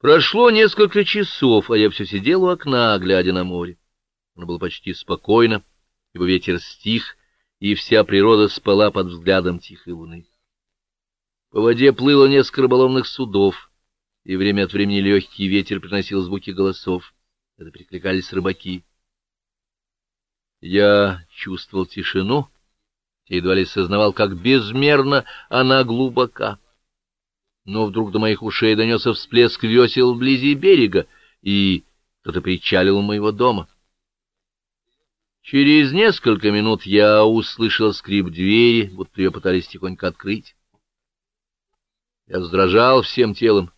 Прошло несколько часов, а я все сидел у окна, глядя на море. Оно было почти спокойно, ибо ветер стих, и вся природа спала под взглядом тихой луны. По воде плыло несколько рыболовных судов, и время от времени легкий ветер приносил звуки голосов. Это прикликались рыбаки. Я чувствовал тишину, и едва ли сознавал, как безмерно она глубока. Но вдруг до моих ушей донесся всплеск весел вблизи берега, и кто-то причалил у моего дома. Через несколько минут я услышал скрип двери, будто ее пытались тихонько открыть. Я вздрожал всем телом.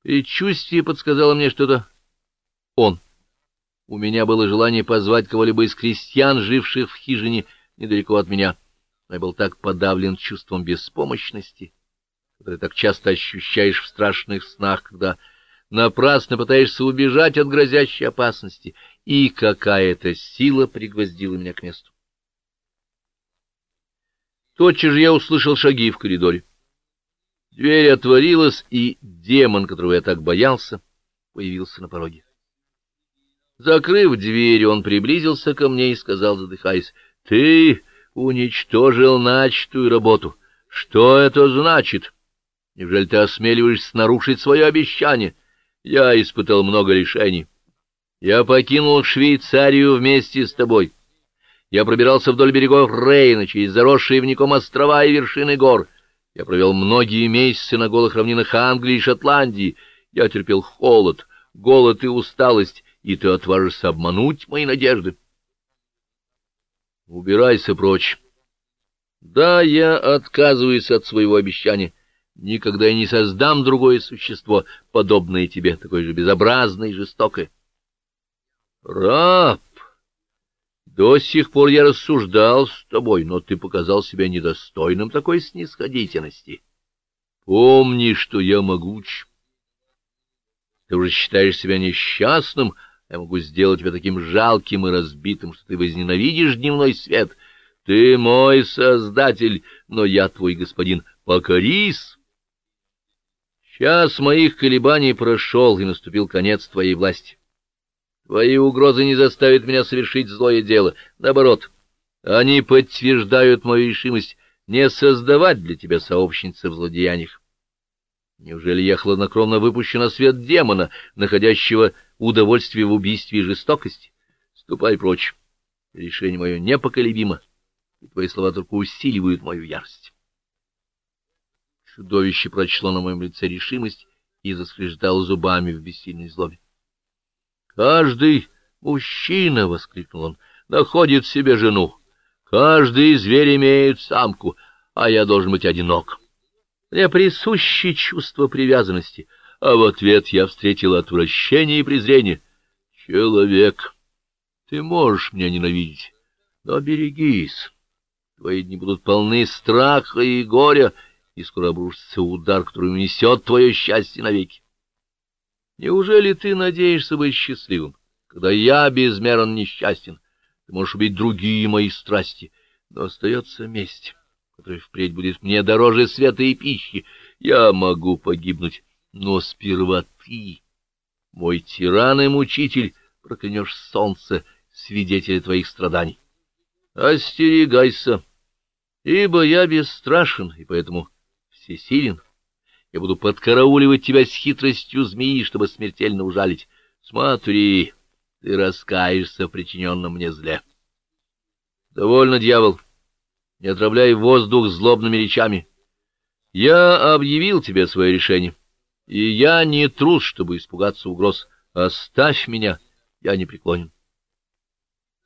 Предчувствие подсказало мне что-то он. У меня было желание позвать кого-либо из крестьян, живших в хижине недалеко от меня. Но я был так подавлен чувством беспомощности, которое так часто ощущаешь в страшных снах, когда напрасно пытаешься убежать от грозящей опасности, и какая-то сила пригвоздила меня к месту. Тотчас же я услышал шаги в коридоре. Дверь отворилась, и демон, которого я так боялся, появился на пороге. Закрыв дверь, он приблизился ко мне и сказал, задыхаясь, — Ты уничтожил начатую работу. Что это значит? Неужели ты осмеливаешься нарушить свое обещание? Я испытал много лишений. Я покинул Швейцарию вместе с тобой. Я пробирался вдоль берегов Рейна, через заросшие вником острова и вершины гор. Я провел многие месяцы на голых равнинах Англии и Шотландии. Я терпел холод, голод и усталость, и ты отважишься обмануть мои надежды. Убирайся прочь. Да, я отказываюсь от своего обещания. Никогда я не создам другое существо, подобное тебе, такое же безобразное и жестокое. Раб! До сих пор я рассуждал с тобой, но ты показал себя недостойным такой снисходительности. Помни, что я могуч. Ты уже считаешь себя несчастным, а я могу сделать тебя таким жалким и разбитым, что ты возненавидишь дневной свет. Ты мой создатель, но я твой господин. Покорись! Час моих колебаний прошел, и наступил конец твоей власти. Твои угрозы не заставят меня совершить злое дело. Наоборот, они подтверждают мою решимость не создавать для тебя сообщницы в злодеяниях. Неужели я хладнокровно выпущу на свет демона, находящего удовольствие в убийстве и жестокости? Ступай прочь. Решение мое непоколебимо, и твои слова только усиливают мою ярость. Чудовище прочло на моем лице решимость и заскреждало зубами в бессильной злобе. Каждый мужчина, — воскликнул он, — находит себе жену. Каждый зверь имеет самку, а я должен быть одинок. Мне присуще чувство привязанности, а в ответ я встретил отвращение и презрение. Человек, ты можешь меня ненавидеть, но берегись. Твои дни будут полны страха и горя, и скоро обрушится удар, который унесет твое счастье навеки. Неужели ты надеешься быть счастливым, когда я безмерно несчастен? Ты можешь убить другие мои страсти, но остается месть, которая впредь будет мне дороже света и пищи. Я могу погибнуть, но сперва ты, мой тиран и мучитель, проклянешь солнце, свидетеля твоих страданий. Остерегайся, ибо я бесстрашен, и поэтому всесилен. Я буду подкарауливать тебя с хитростью змеи, чтобы смертельно ужалить. Смотри, ты раскаешься в причиненном мне зле. Довольно, дьявол, не отравляй воздух злобными речами. Я объявил тебе свое решение, и я не трус, чтобы испугаться угроз. Оставь меня, я не преклонен.